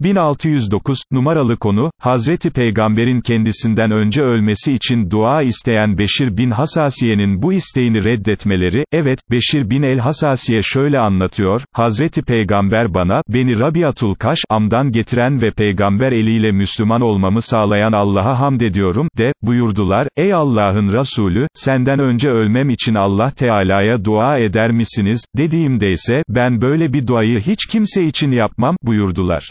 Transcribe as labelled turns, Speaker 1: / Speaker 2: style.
Speaker 1: 1609, numaralı konu, Hazreti Peygamber'in kendisinden önce ölmesi için dua isteyen Beşir bin Hasasiye'nin bu isteğini reddetmeleri, evet, Beşir bin el-Hasasiye şöyle anlatıyor, Hazreti Peygamber bana, beni Rabiatul Kaş, amdan getiren ve Peygamber eliyle Müslüman olmamı sağlayan Allah'a hamd ediyorum, de, buyurdular, ey Allah'ın Resulü, senden önce ölmem için Allah Teala'ya dua eder misiniz, dediğimde ise, ben böyle bir duayı hiç kimse için yapmam, buyurdular.